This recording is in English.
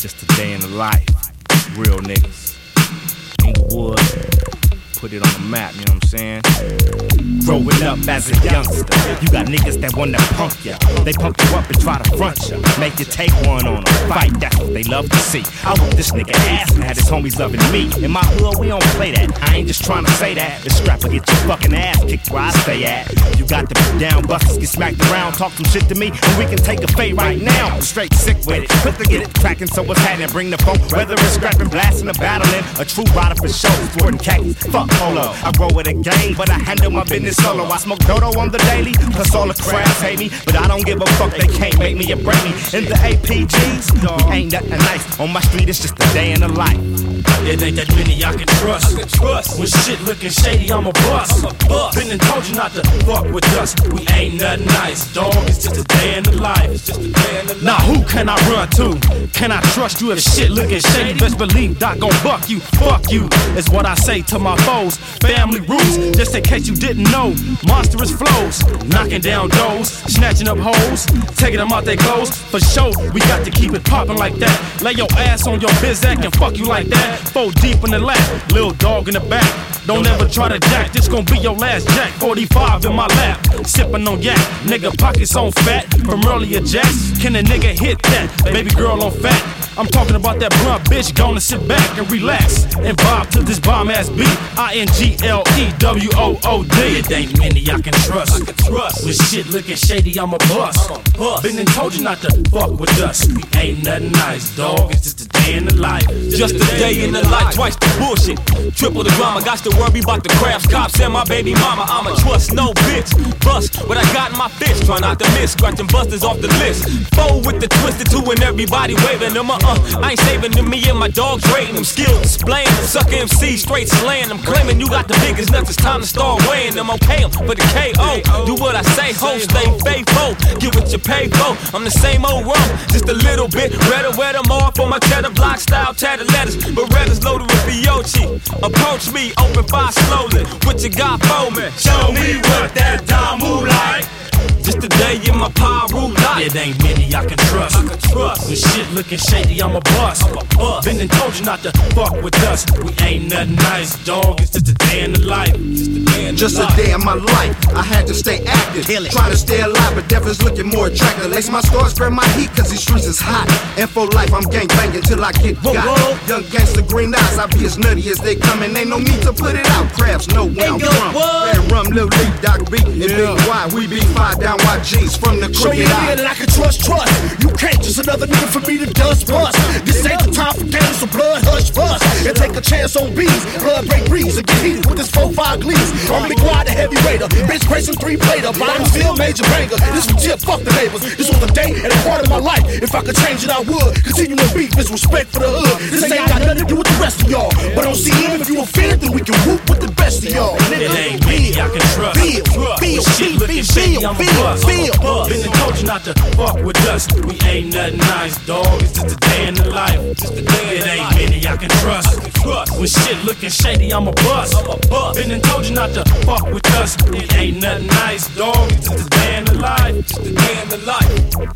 Just a day in the life. Real niggas. Inglewood. Put it on the map, you know what I'm saying? Growing up as a youngster, you got niggas that wanna punk ya. They pump you up and try to front ya. Make you take one on them. Fight, that's what they love to see. I whoop this nigga ass and had his homies loving me. In my hood, we don't play that. I ain't just trying to say that. The strap will get your fucking ass kicked where I stay at. You got to be down, busters get smacked around, talk some shit to me, and we can take a fade right now. Straight sick with it. Quick to get it cracking, so what's happening? Bring the phone, whether it's scrapping, blasting, or battling. A true rider for show, sporting khakis. Fuck polo. I grow with a game, but I handle my business solo. I smoke dodo on the daily, plus all the crabs hate me. But I don't give a fuck, they can't make me a break me. In the APGs, ain't nothing nice. On my street, it's just a day in the life. It ain't that many I can trust. I can trust. When shit looking shady, I'm a bust. I'm a bust. Been and told you not to fuck with us. We ain't nothing nice, dog. It's just a day in the life. It's just a day in the life. Now who can I run to? Can I trust you if a shit looking shady? Best believe Doc gon' buck you. Fuck you is what I say to my foes. Family roots, just in case you didn't know. Monstrous flows, knocking down doors, snatching up hoes, taking them out their clothes. For sure, we got to keep it popping like that. Lay your ass on your bizac and fuck you like that. Four deep in the lap, little dog in the back. Don't ever try to jack, this gon' be your last jack. 45 in my lap, sippin' on yak. Nigga pockets on fat from earlier jacks. Can a nigga hit that? Baby girl on fat. I'm talking about that blunt bitch gonna sit back and relax and vibe to this bomb ass beat. I N G L E W O O D. It ain't many I can trust. I can trust. With shit looking shady, I'm a bust. I'm a bust. Been and told you not to fuck with us. We ain't nothing nice, dog. It's just a day in the life. Just a day in the life, twice the bullshit. Triple the drama, got to worry about the crabs, cops, and my baby mama. I'ma trust no bitch. Bust what I got in my fist, try not to miss. Scratching busters off the list. Four with the twisted two and everybody waving them. Uh I ain't saving them. Me and my dogs rating them. Skill displaying. Suck MC straight slaying them. Claiming you got the biggest nuts. It's time to start weighing them. Okay, them for the KO. Do what I say, ho. Stay faithful. Get what you pay for. I'm the same old rum, just a little bit redder. Wear them off on my cheddar block style tatted letters. Berettas loaded with Fiocchi. Approach me, open fire slowly. What you got for me? Show me what that move like. It ain't many I can trust. I can trust. When shit looking shady, I'm a bust. I'm a bust. Been and told you not to fuck with us. We ain't nothing nice, dog. It's just a day in the life. Just a day in Just a day in my life. I had to stay active. Trying to stay alive, but death is looking more attractive. Lace my stars, spread my heat, cause these streets is hot. And for life, I'm gang banging till I get Whoa, got. whoa. Young gangster, green eyes, I be as nutty as they come, and ain't no need to put it out. Crabs know when I'm from. what? Red rum, Lil Lee, Doc B, and Big Y. We be five down YGs from the crooked eye. Can trust, trust. You can't just another nigga for me to dust bust. This ain't the time a chance on bees, blood break breeze, and get heated with this 4-5 glees. I'm the quad, the heavy raider, bitch racing three plater. I'm still major banger. This was tip, fuck the neighbors. This was a day and a part of my life. If I could change it, I would. Continue to beef, is respect for the hood. This ain't got nothing to do with the rest of y'all. But on CM, if you offended, then we can whoop with the best of y'all. It ain't many I can trust. Feel, feel, When shit looking feel, shady, I'm a feel, bust. feel, I'm. Been and told you not to fuck with us. We ain't nothing nice, dog. It's just a day in the life. Just a day it ain't many I can trust. When shit looking shady, I'm a bust. I'm a bust. Been and told you not to fuck with us. It ain't nothing nice, dog. It's the day in the life. It's the day in the life.